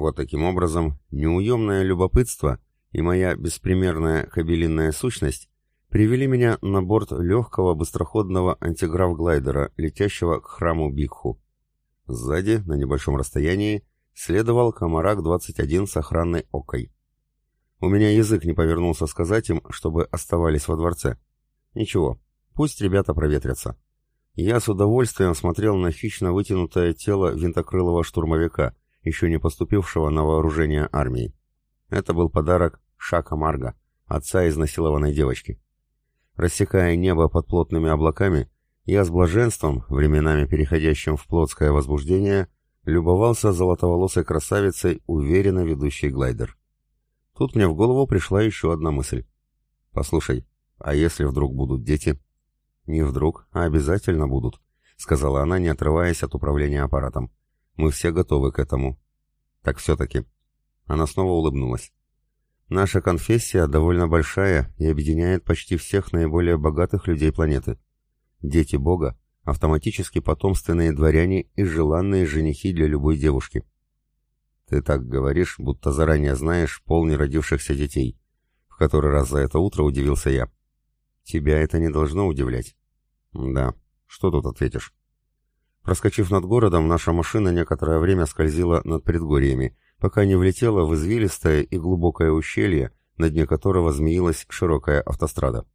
Вот таким образом, неуемное любопытство и моя беспримерная кабелинная сущность привели меня на борт легкого быстроходного антиграф-глайдера, летящего к храму Бикху. Сзади, на небольшом расстоянии, следовал Комарак-21 с охранной окой. У меня язык не повернулся сказать им, чтобы оставались во дворце. Ничего, пусть ребята проветрятся. Я с удовольствием смотрел на хищно вытянутое тело винтокрылого штурмовика, еще не поступившего на вооружение армии. Это был подарок Шака Марга, отца изнасилованной девочки. Рассекая небо под плотными облаками, я с блаженством, временами переходящим в плотское возбуждение, любовался золотоволосой красавицей, уверенно ведущей глайдер. Тут мне в голову пришла еще одна мысль. «Послушай, а если вдруг будут дети?» «Не вдруг, а обязательно будут», — сказала она, не отрываясь от управления аппаратом. «Мы все готовы к этому». «Так все-таки». Она снова улыбнулась. «Наша конфессия довольно большая и объединяет почти всех наиболее богатых людей планеты. Дети Бога — автоматически потомственные дворяне и желанные женихи для любой девушки». «Ты так говоришь, будто заранее знаешь пол неродившихся детей», — в который раз за это утро удивился я. «Тебя это не должно удивлять. Да, что тут ответишь? Проскочив над городом, наша машина некоторое время скользила над предгорьями, пока не влетела в извилистое и глубокое ущелье, на дне которого змеилась широкая автострада.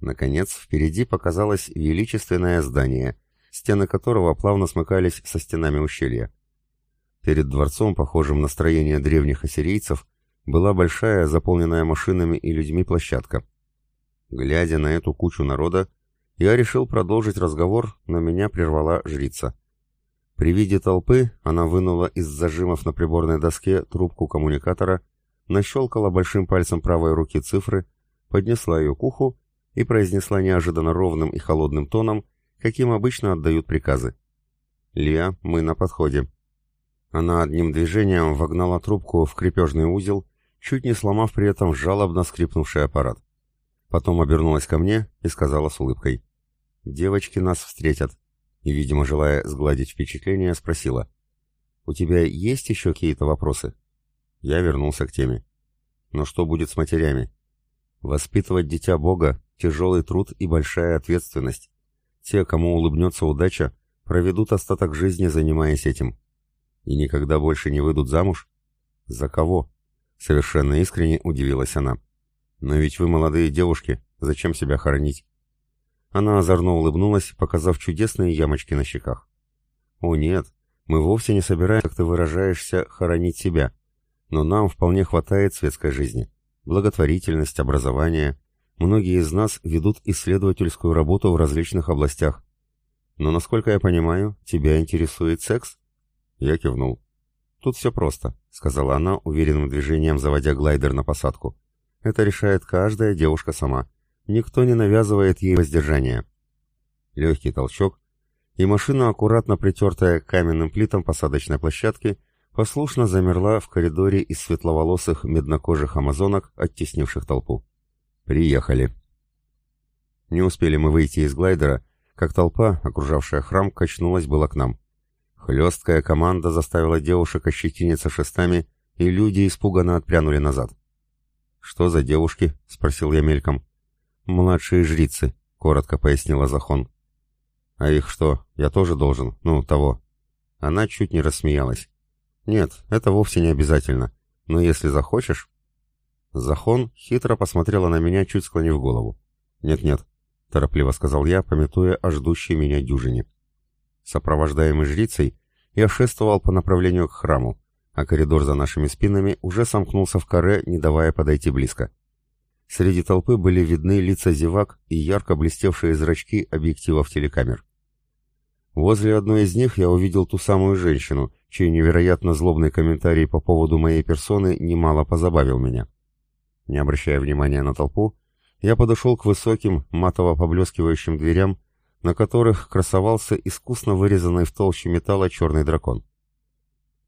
Наконец, впереди показалось величественное здание, стены которого плавно смыкались со стенами ущелья. Перед дворцом, похожим на строение древних ассирийцев, была большая, заполненная машинами и людьми площадка. Глядя на эту кучу народа, я решил продолжить разговор, но меня прервала жрица. При виде толпы она вынула из зажимов на приборной доске трубку коммуникатора, нащелкала большим пальцем правой руки цифры, поднесла ее к уху и произнесла неожиданно ровным и холодным тоном, каким обычно отдают приказы. «Лия, мы на подходе». Она одним движением вогнала трубку в крепежный узел, чуть не сломав при этом жалобно скрипнувший аппарат. Потом обернулась ко мне и сказала с улыбкой. Девочки нас встретят. И, видимо, желая сгладить впечатление, спросила. «У тебя есть еще какие-то вопросы?» Я вернулся к теме. «Но что будет с матерями?» «Воспитывать дитя Бога — тяжелый труд и большая ответственность. Те, кому улыбнется удача, проведут остаток жизни, занимаясь этим. И никогда больше не выйдут замуж? За кого?» Совершенно искренне удивилась она. «Но ведь вы молодые девушки, зачем себя хоронить?» Она озорно улыбнулась, показав чудесные ямочки на щеках. «О нет, мы вовсе не собираемся, как ты выражаешься, хоронить себя. Но нам вполне хватает светской жизни. Благотворительность, образование. Многие из нас ведут исследовательскую работу в различных областях. Но, насколько я понимаю, тебя интересует секс?» Я кивнул. «Тут все просто», — сказала она, уверенным движением заводя глайдер на посадку. «Это решает каждая девушка сама. Никто не навязывает ей воздержание. Легкий толчок, и машина, аккуратно притертая к каменным плитам посадочной площадки, послушно замерла в коридоре из светловолосых меднокожих амазонок, оттеснивших толпу. «Приехали». Не успели мы выйти из глайдера, как толпа, окружавшая храм, качнулась была к нам. Хлесткая команда заставила девушек ощетиниться шестами, и люди испуганно отпрянули назад. «Что за девушки?» — спросил я мельком. «Младшие жрицы», — коротко пояснила Захон. «А их что, я тоже должен? Ну, того». Она чуть не рассмеялась. «Нет, это вовсе не обязательно. Но если захочешь...» Захон хитро посмотрела на меня, чуть склонив голову. «Нет-нет», — торопливо сказал я, пометуя о ждущей меня дюжине. Сопровождаемый жрицей, я шествовал по направлению к храму, а коридор за нашими спинами уже сомкнулся в каре, не давая подойти близко. Среди толпы были видны лица зевак и ярко блестевшие зрачки объективов телекамер. Возле одной из них я увидел ту самую женщину, чей невероятно злобный комментарий по поводу моей персоны немало позабавил меня. Не обращая внимания на толпу, я подошел к высоким, матово поблескивающим дверям, на которых красовался искусно вырезанный в толще металла черный дракон.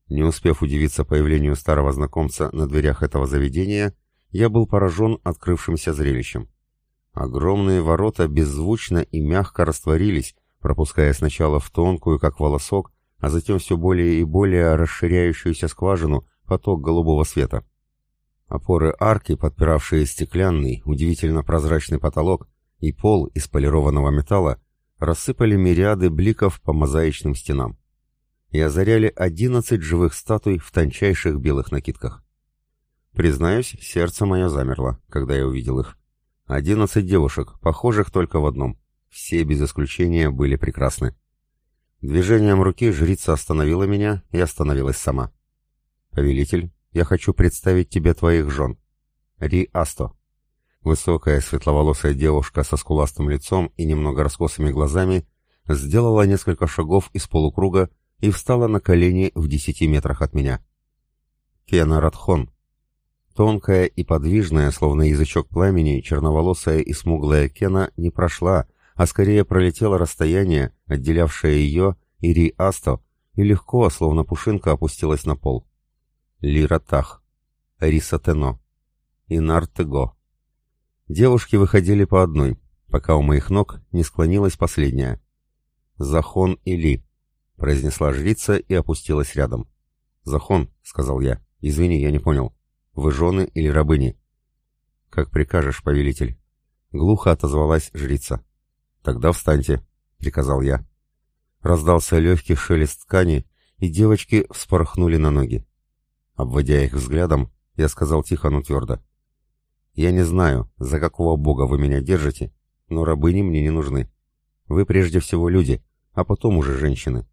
Не успев удивиться появлению старого знакомца на дверях этого заведения, я был поражен открывшимся зрелищем. Огромные ворота беззвучно и мягко растворились, пропуская сначала в тонкую, как волосок, а затем все более и более расширяющуюся скважину, поток голубого света. Опоры арки, подпиравшие стеклянный, удивительно прозрачный потолок, и пол из полированного металла, рассыпали мириады бликов по мозаичным стенам и озаряли одиннадцать живых статуй в тончайших белых накидках. Признаюсь, сердце мое замерло, когда я увидел их. Одиннадцать девушек, похожих только в одном. Все без исключения были прекрасны. Движением руки жрица остановила меня и остановилась сама. «Повелитель, я хочу представить тебе твоих жен. Ри Асто». Высокая светловолосая девушка со скуластым лицом и немного раскосыми глазами сделала несколько шагов из полукруга и встала на колени в десяти метрах от меня. Кена Радхон. Тонкая и подвижная, словно язычок пламени, черноволосая и смуглая Кена не прошла, а скорее пролетела расстояние, отделявшее ее и Ри Асто, и легко, словно пушинка, опустилась на пол. Лира Тах. Риса Тено. Инар Тего. Девушки выходили по одной, пока у моих ног не склонилась последняя. «Захон Или», — произнесла жрица и опустилась рядом. «Захон», — сказал я, — «извини, я не понял. Вы жены или рабыни?» «Как прикажешь, повелитель». Глухо отозвалась жрица. «Тогда встаньте», — приказал я. Раздался легкий шелест ткани, и девочки вспорхнули на ноги. Обводя их взглядом, я сказал тихо, но твердо. «Я не знаю, за какого бога вы меня держите, но рабыни мне не нужны. Вы прежде всего люди, а потом уже женщины.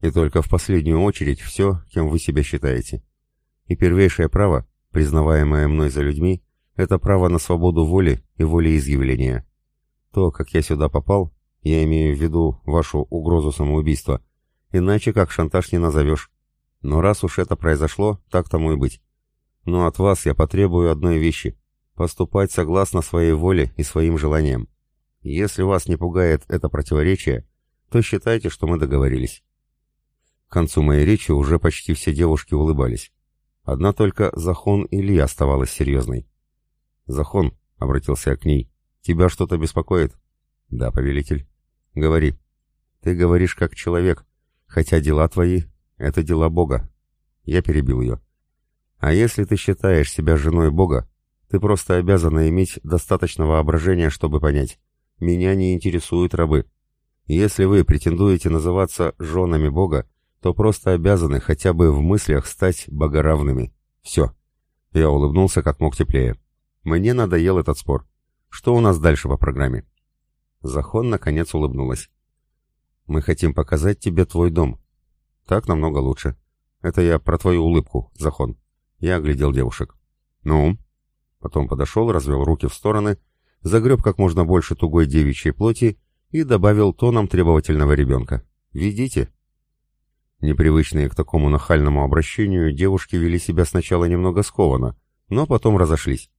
И только в последнюю очередь все, кем вы себя считаете. И первейшее право, признаваемое мной за людьми, это право на свободу воли и волеизъявления. То, как я сюда попал, я имею в виду вашу угрозу самоубийства, иначе как шантаж не назовешь. Но раз уж это произошло, так тому и быть. Но от вас я потребую одной вещи — поступать согласно своей воле и своим желаниям. Если вас не пугает это противоречие, то считайте, что мы договорились. К концу моей речи уже почти все девушки улыбались. Одна только Захон Ильи оставалась серьезной. «Захон», — обратился я к ней, — «тебя что-то беспокоит?» «Да, повелитель». «Говори». «Ты говоришь как человек, хотя дела твои — это дела Бога». Я перебил ее. «А если ты считаешь себя женой Бога, ты просто обязана иметь достаточно воображения, чтобы понять. Меня не интересуют рабы. Если вы претендуете называться женами Бога, то просто обязаны хотя бы в мыслях стать богоравными. Все». Я улыбнулся как мог теплее. Мне надоел этот спор. Что у нас дальше по программе? Захон наконец улыбнулась. «Мы хотим показать тебе твой дом. Так намного лучше. Это я про твою улыбку, Захон». Я оглядел девушек. «Ну?» Потом подошел, развел руки в стороны, загреб как можно больше тугой девичьей плоти и добавил тоном требовательного ребенка. «Ведите». Непривычные к такому нахальному обращению девушки вели себя сначала немного скованно, но потом разошлись.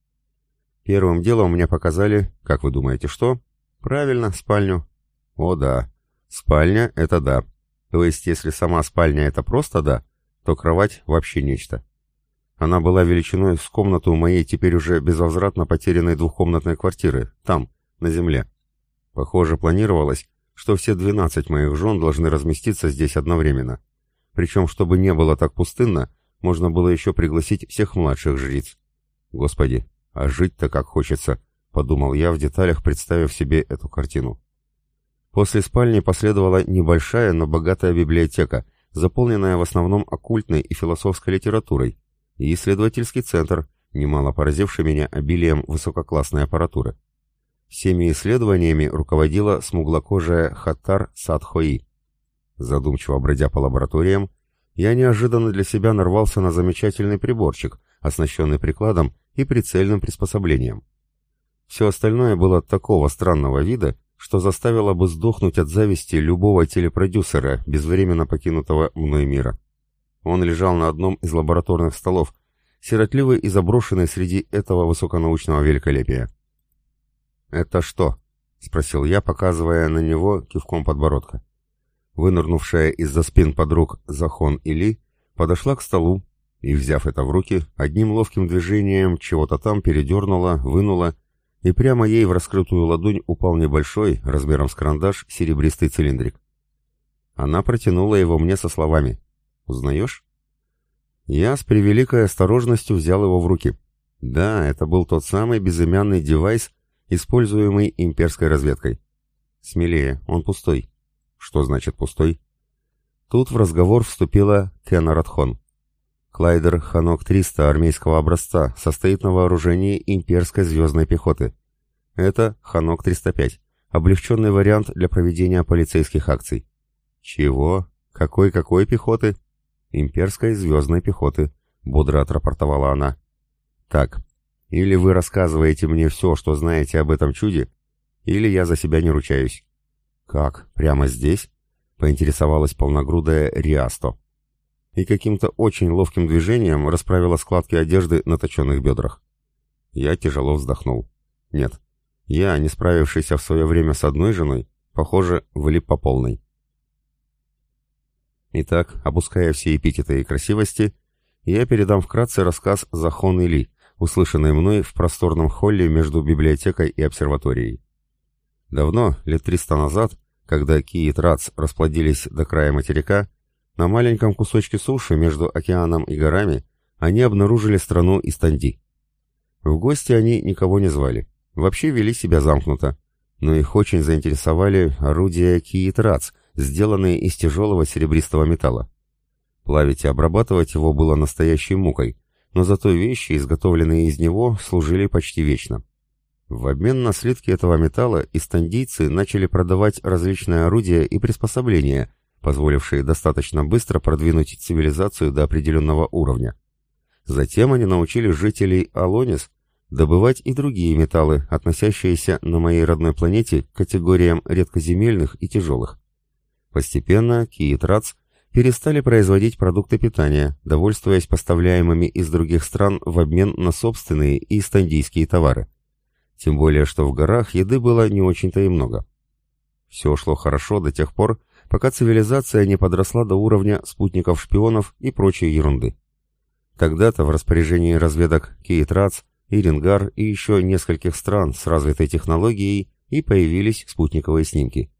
Первым делом мне показали, как вы думаете, что? Правильно, спальню. О да, спальня — это да. То есть, если сама спальня — это просто да, то кровать — вообще нечто. Она была величиной с комнату моей теперь уже безвозвратно потерянной двухкомнатной квартиры, там, на земле. Похоже, планировалось, что все двенадцать моих жен должны разместиться здесь одновременно. Причем, чтобы не было так пустынно, можно было еще пригласить всех младших жриц. Господи, а жить-то как хочется — подумал я в деталях, представив себе эту картину. После спальни последовала небольшая, но богатая библиотека, заполненная в основном оккультной и философской литературой, и исследовательский центр, немало поразивший меня обилием высококлассной аппаратуры. Всеми исследованиями руководила смуглокожая Хаттар Садхои. Задумчиво бродя по лабораториям, я неожиданно для себя нарвался на замечательный приборчик, оснащенный прикладом и прицельным приспособлением. Все остальное было такого странного вида, что заставило бы сдохнуть от зависти любого телепродюсера, безвременно покинутого мной мира. Он лежал на одном из лабораторных столов, сиротливый и заброшенный среди этого высоконаучного великолепия. «Это что?» — спросил я, показывая на него кивком подбородка. Вынырнувшая из-за спин подруг Захон Или подошла к столу и, взяв это в руки, одним ловким движением чего-то там передернула, вынула и прямо ей в раскрытую ладонь упал небольшой, размером с карандаш, серебристый цилиндрик. Она протянула его мне со словами «Узнаешь?» Я с превеликой осторожностью взял его в руки. Да, это был тот самый безымянный девайс, используемый имперской разведкой. Смелее, он пустой. Что значит пустой? Тут в разговор вступила Кена Радхон. Клайдер Ханок-300 армейского образца состоит на вооружении имперской звездной пехоты. Это Ханок-305, облегченный вариант для проведения полицейских акций. Чего? Какой-какой пехоты? Имперской звездной пехоты, бодро отрапортовала она. Так, или вы рассказываете мне все, что знаете об этом чуде, или я за себя не ручаюсь. Как, прямо здесь? Поинтересовалась полногрудая Риасто. И каким-то очень ловким движением расправила складки одежды на точенных бедрах. Я тяжело вздохнул. Нет, я, не справившийся в свое время с одной женой, похоже, влип по полной. Итак, опуская все эпитеты и красивости, я передам вкратце рассказ Захон Или, услышанный мной в просторном холле между библиотекой и обсерваторией. Давно, лет триста назад, когда Ки и Трац расплодились до края материка, на маленьком кусочке суши между океаном и горами они обнаружили страну Истанди. В гости они никого не звали, вообще вели себя замкнуто, но их очень заинтересовали орудия Ки и Трац – сделанные из тяжелого серебристого металла. Плавить и обрабатывать его было настоящей мукой, но зато вещи, изготовленные из него, служили почти вечно. В обмен на слитки этого металла истандийцы начали продавать различные орудия и приспособления, позволившие достаточно быстро продвинуть цивилизацию до определенного уровня. Затем они научили жителей Алонис добывать и другие металлы, относящиеся на моей родной планете к категориям редкоземельных и тяжелых. Постепенно Ки и Трац перестали производить продукты питания, довольствуясь поставляемыми из других стран в обмен на собственные и стандийские товары. Тем более, что в горах еды было не очень-то и много. Все шло хорошо до тех пор, пока цивилизация не подросла до уровня спутников-шпионов и прочей ерунды. Тогда-то в распоряжении разведок Кейтрац, Ирингар и еще нескольких стран с развитой технологией и появились спутниковые снимки.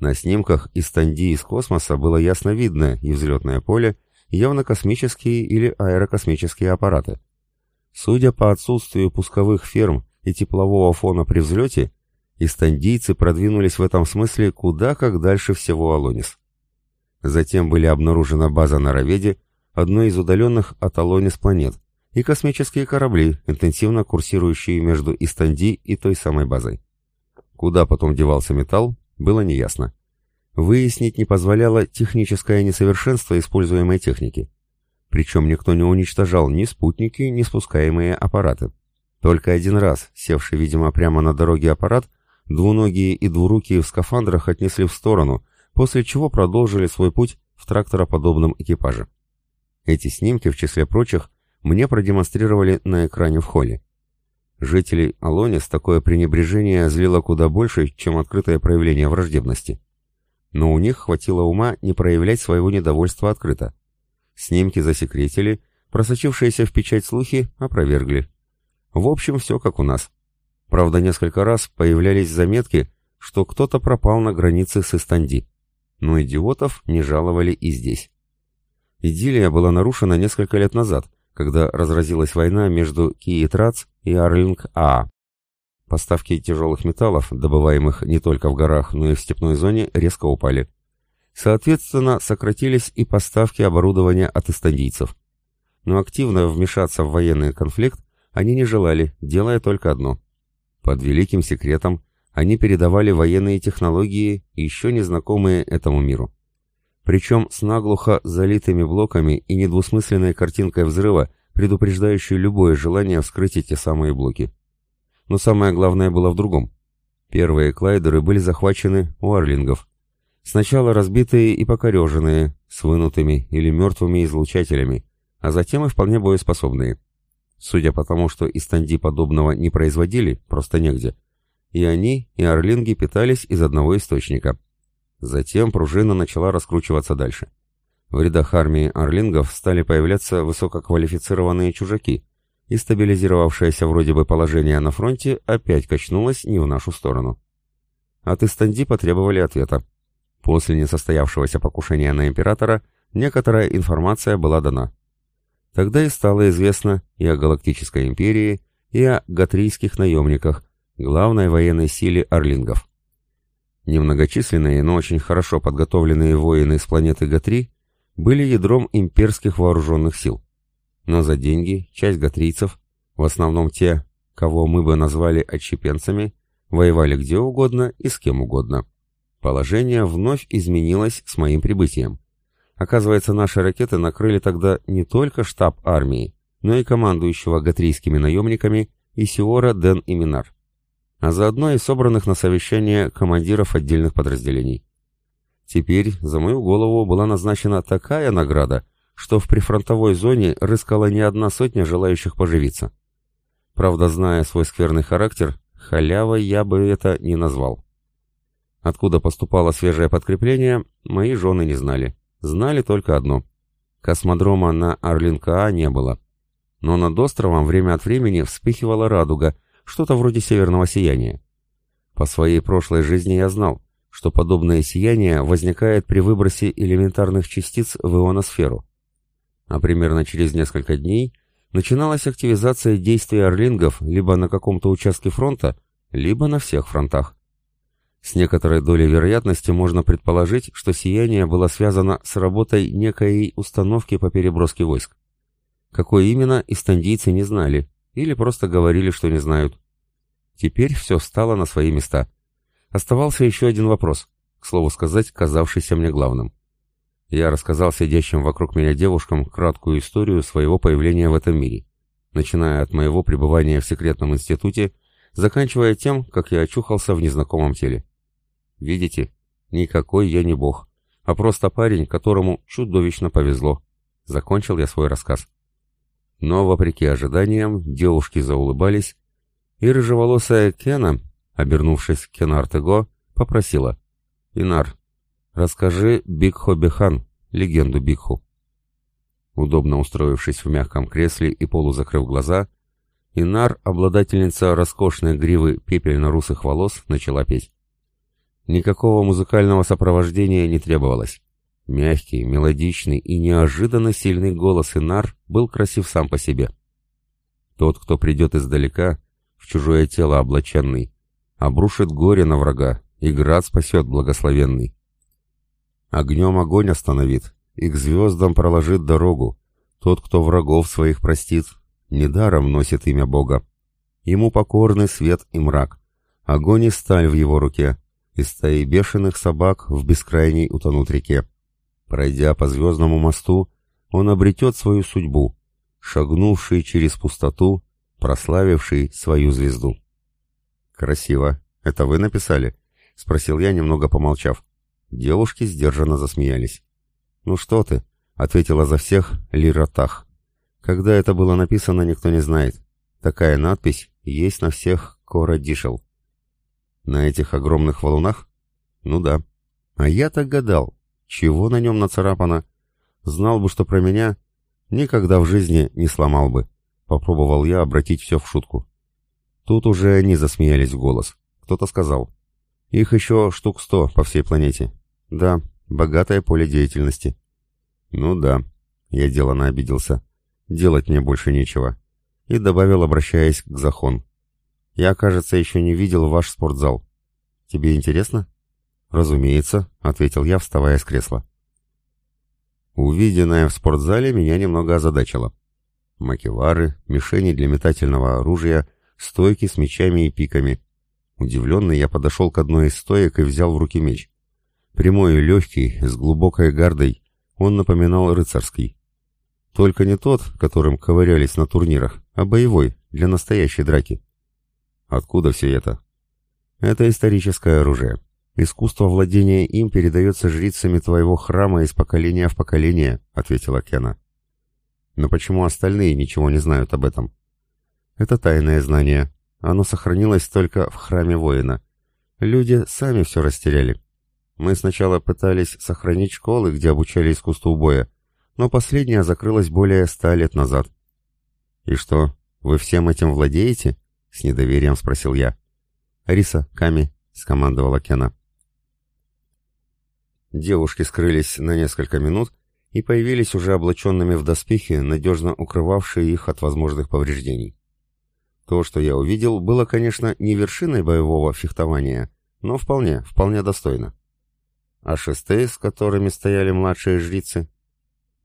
На снимках из Танди из космоса было ясно видно и взлетное поле, явно космические или аэрокосмические аппараты. Судя по отсутствию пусковых ферм и теплового фона при взлете, истандийцы продвинулись в этом смысле куда как дальше всего Алонис. Затем были обнаружена база на Раведе, одной из удаленных от Алонис планет, и космические корабли, интенсивно курсирующие между Истанди и той самой базой. Куда потом девался металл, было неясно. Выяснить не позволяло техническое несовершенство используемой техники. Причем никто не уничтожал ни спутники, ни спускаемые аппараты. Только один раз, севший, видимо, прямо на дороге аппарат, двуногие и двурукие в скафандрах отнесли в сторону, после чего продолжили свой путь в трактороподобном экипаже. Эти снимки, в числе прочих, мне продемонстрировали на экране в холле. Жителей Алонис такое пренебрежение злило куда больше, чем открытое проявление враждебности. Но у них хватило ума не проявлять своего недовольства открыто. Снимки засекретили, просочившиеся в печать слухи опровергли. В общем, все как у нас. Правда, несколько раз появлялись заметки, что кто-то пропал на границе с Истанди. Но идиотов не жаловали и здесь. Идиллия была нарушена несколько лет назад, когда разразилась война между Киитрац и Арлинг-А. Поставки тяжелых металлов, добываемых не только в горах, но и в степной зоне, резко упали. Соответственно, сократились и поставки оборудования от эстонийцев. Но активно вмешаться в военный конфликт они не желали, делая только одно. Под великим секретом они передавали военные технологии, еще незнакомые этому миру. Причем с наглухо залитыми блоками и недвусмысленной картинкой взрыва, предупреждающей любое желание вскрыть эти самые блоки. Но самое главное было в другом. Первые клайдеры были захвачены у орлингов. Сначала разбитые и покореженные, с вынутыми или мертвыми излучателями, а затем и вполне боеспособные. Судя по тому, что истанди подобного не производили, просто негде. И они, и орлинги питались из одного источника – Затем пружина начала раскручиваться дальше. В рядах армии орлингов стали появляться высококвалифицированные чужаки, и стабилизировавшееся вроде бы положение на фронте опять качнулось не в нашу сторону. От Истанди потребовали ответа. После несостоявшегося покушения на императора некоторая информация была дана. Тогда и стало известно и о Галактической империи, и о гатрийских наемниках, главной военной силе орлингов. Немногочисленные, но очень хорошо подготовленные воины с планеты Гатри были ядром имперских вооруженных сил. Но за деньги часть гатрийцев, в основном те, кого мы бы назвали отщепенцами, воевали где угодно и с кем угодно. Положение вновь изменилось с моим прибытием. Оказывается, наши ракеты накрыли тогда не только штаб армии, но и командующего гатрийскими наемниками Исиора Ден и Минар, а заодно и собранных на совещание командиров отдельных подразделений. Теперь за мою голову была назначена такая награда, что в прифронтовой зоне рыскала не одна сотня желающих поживиться. Правда, зная свой скверный характер, халявой я бы это не назвал. Откуда поступало свежее подкрепление, мои жены не знали. Знали только одно. Космодрома на Орлинка-А не было. Но над островом время от времени вспыхивала радуга, что-то вроде северного сияния. По своей прошлой жизни я знал, что подобное сияние возникает при выбросе элементарных частиц в ионосферу. А примерно через несколько дней начиналась активизация действий орлингов либо на каком-то участке фронта, либо на всех фронтах. С некоторой долей вероятности можно предположить, что сияние было связано с работой некой установки по переброске войск. Какой именно, истандийцы не знали, или просто говорили, что не знают. Теперь все стало на свои места. Оставался еще один вопрос, к слову сказать, казавшийся мне главным. Я рассказал сидящим вокруг меня девушкам краткую историю своего появления в этом мире, начиная от моего пребывания в секретном институте, заканчивая тем, как я очухался в незнакомом теле. Видите, никакой я не бог, а просто парень, которому чудовищно повезло. Закончил я свой рассказ. Но, вопреки ожиданиям, девушки заулыбались, и рыжеволосая Кена, обернувшись к Кенартего, попросила. «Инар, расскажи Бигхо Бехан, легенду Бигху». Удобно устроившись в мягком кресле и полузакрыв глаза, Инар, обладательница роскошной гривы пепельно-русых волос, начала петь. Никакого музыкального сопровождения не требовалось. Мягкий, мелодичный и неожиданно сильный голос Инар был красив сам по себе. Тот, кто придет издалека, в чужое тело облаченный, обрушит горе на врага, и град спасет благословенный. Огнем огонь остановит, и к звездам проложит дорогу. Тот, кто врагов своих простит, недаром носит имя Бога. Ему покорны свет и мрак, огонь и сталь в его руке, и стаи бешеных собак в бескрайней утонут реке. Пройдя по звездному мосту, он обретет свою судьбу, шагнувший через пустоту, прославивший свою звезду. «Красиво. Это вы написали?» — спросил я, немного помолчав. Девушки сдержанно засмеялись. «Ну что ты?» — ответила за всех Лиратах. «Когда это было написано, никто не знает. Такая надпись есть на всех Кора Дишел. На этих огромных валунах? Ну да. А я так гадал, чего на нем нацарапано. Знал бы, что про меня, никогда в жизни не сломал бы. Попробовал я обратить все в шутку. Тут уже они засмеялись в голос. Кто-то сказал. Их еще штук сто по всей планете. Да, богатое поле деятельности. Ну да, я делано обиделся. Делать мне больше нечего. И добавил, обращаясь к Захон. Я, кажется, еще не видел ваш спортзал. Тебе интересно? Разумеется, ответил я, вставая с кресла. Увиденное в спортзале меня немного озадачило. Макевары, мишени для метательного оружия, стойки с мечами и пиками. Удивленный, я подошел к одной из стоек и взял в руки меч. Прямой и легкий, с глубокой гардой, он напоминал рыцарский. Только не тот, которым ковырялись на турнирах, а боевой, для настоящей драки. Откуда все это? Это историческое оружие. Искусство владения им передается жрицами твоего храма из поколения в поколение, ответила Кена. Но почему остальные ничего не знают об этом? Это тайное знание. Оно сохранилось только в храме воина. Люди сами все растеряли. Мы сначала пытались сохранить школы, где обучали искусству боя, но последняя закрылась более ста лет назад. И что, вы всем этим владеете? — с недоверием спросил я. «Риса, Ками», — скомандовала Кена. Девушки скрылись на несколько минут, и появились уже облаченными в доспехи, надежно укрывавшие их от возможных повреждений. То, что я увидел, было, конечно, не вершиной боевого фехтования, но вполне, вполне достойно. А шесты, с которыми стояли младшие жрицы,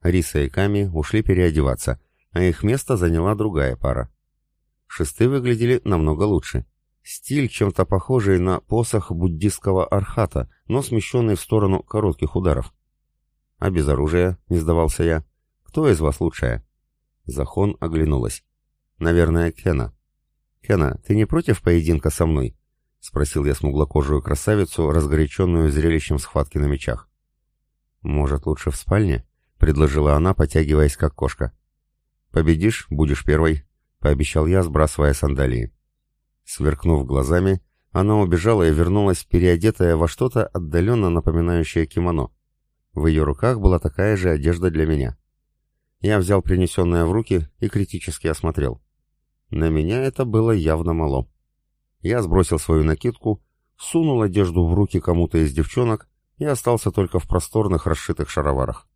Риса и Ками ушли переодеваться, а их место заняла другая пара. Шесты выглядели намного лучше. Стиль чем-то похожий на посох буддистского архата, но смещенный в сторону коротких ударов. «А без оружия?» — не сдавался я. «Кто из вас лучшая?» Захон оглянулась. «Наверное, Кена». «Кена, ты не против поединка со мной?» — спросил я смуглокожую красавицу, разгоряченную зрелищем схватки на мечах. «Может, лучше в спальне?» — предложила она, потягиваясь как кошка. «Победишь, будешь первой», — пообещал я, сбрасывая сандалии. Сверкнув глазами, она убежала и вернулась, переодетая во что-то отдаленно напоминающее кимоно. В ее руках была такая же одежда для меня. Я взял принесенное в руки и критически осмотрел. На меня это было явно мало. Я сбросил свою накидку, сунул одежду в руки кому-то из девчонок и остался только в просторных расшитых шароварах.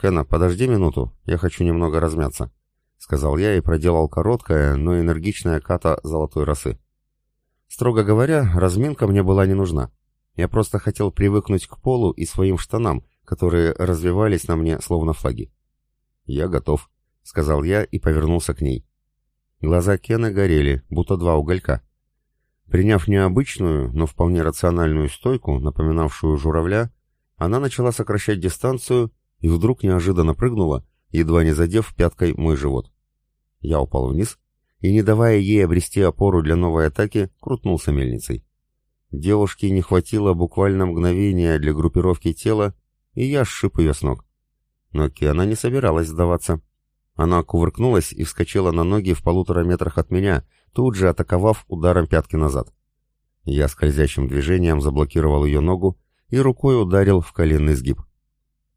«Кена, подожди минуту, я хочу немного размяться», — сказал я и проделал короткое, но энергичное ката золотой росы. Строго говоря, разминка мне была не нужна. Я просто хотел привыкнуть к полу и своим штанам, которые развивались на мне словно флаги. «Я готов», — сказал я и повернулся к ней. Глаза Кена горели, будто два уголька. Приняв необычную, но вполне рациональную стойку, напоминавшую журавля, она начала сокращать дистанцию и вдруг неожиданно прыгнула, едва не задев пяткой мой живот. Я упал вниз и, не давая ей обрести опору для новой атаки, крутнулся мельницей. Девушке не хватило буквально мгновения для группировки тела, и я сшиб ее с ног. Но Киана не собиралась сдаваться. Она кувыркнулась и вскочила на ноги в полутора метрах от меня, тут же атаковав ударом пятки назад. Я скользящим движением заблокировал ее ногу и рукой ударил в коленный сгиб.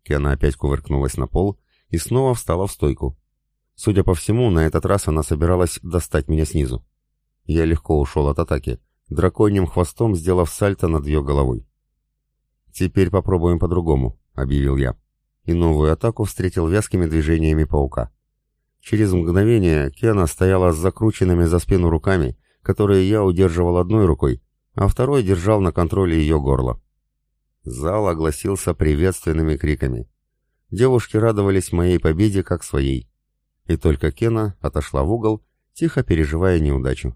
Кена опять кувыркнулась на пол и снова встала в стойку. Судя по всему, на этот раз она собиралась достать меня снизу. Я легко ушел от атаки, драконьим хвостом сделав сальто над ее головой. «Теперь попробуем по-другому», — объявил я. И новую атаку встретил вязкими движениями паука. Через мгновение Кена стояла с закрученными за спину руками, которые я удерживал одной рукой, а второй держал на контроле ее горло. Зал огласился приветственными криками. Девушки радовались моей победе как своей. И только Кена отошла в угол, тихо переживая неудачу.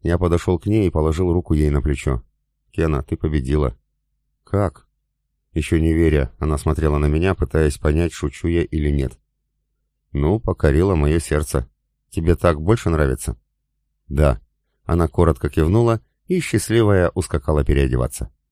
Я подошел к ней и положил руку ей на плечо. «Кена, ты победила». «Как?» Еще не веря, она смотрела на меня, пытаясь понять, шучу я или нет. «Ну, покорила мое сердце. Тебе так больше нравится?» «Да». Она коротко кивнула и, счастливая, ускакала переодеваться.